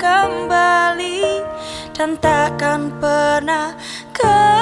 kembali dan takkan pernah kembali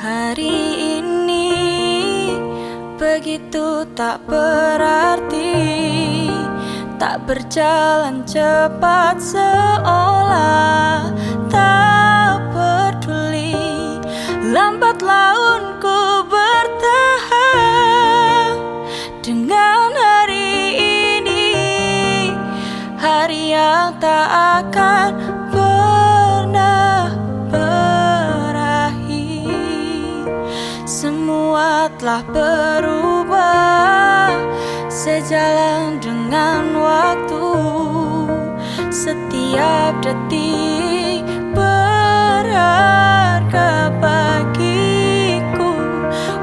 hari ini begitu tak berarti Tak berjalan cepat seolah tak telah berubah Sejalan dengan waktu. Setiap detik berharga bagiku.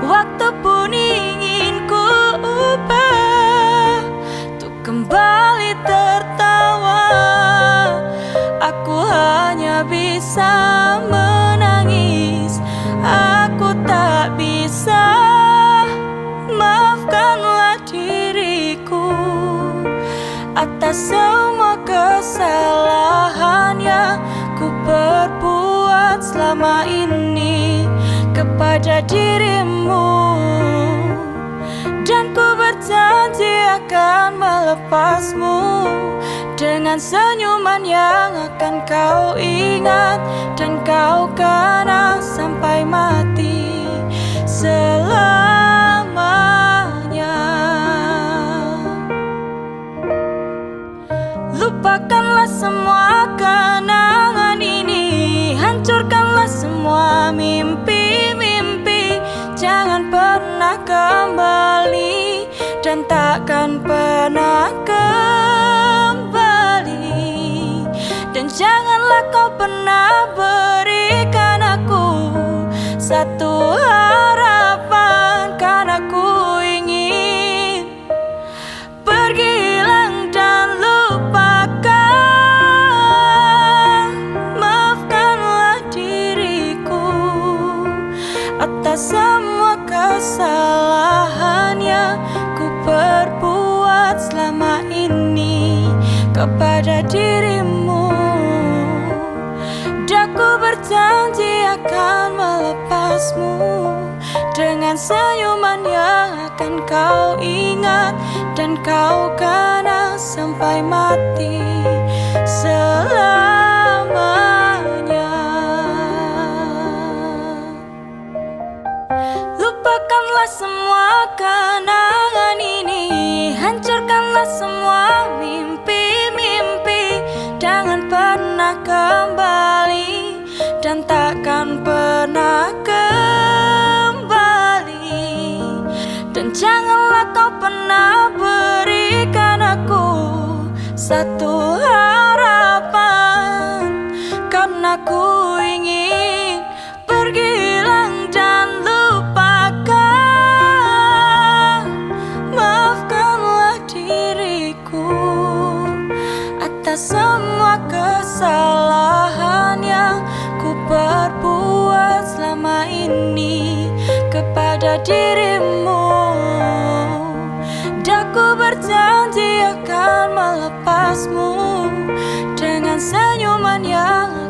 Waktu pun ingin ku ubah Untuk kembali tertawa. Aku hanya bisa Atas semua kesalahan yang ku perbuat selama ini Kepada dirimu. Dan ku berjanji akan melepasmu Dengan senyuman yang akan Lupakanlah semua kenangan ini. Hancurkanlah semua mimpi-mimpi. Jangan pernah kembali Dan takkan pernah kembali. Dan janganlah kau pernah berikan aku Satu harapan semua kesalahan yang ku perbuat selama ini Kepada dirimu. Dan ku berjanji akan melepasmu Dengan senyuman yang akan kau ingat Dan kau kenang sampai mati janganlah kau pernah berikan aku Satu harapan. Karena ku ingin pergi hilang dan lupakan. Maafkanlah diriku Atas semua kesalahan yang ku perbuat selama ini Kepada dirimu Dengan senyuman yang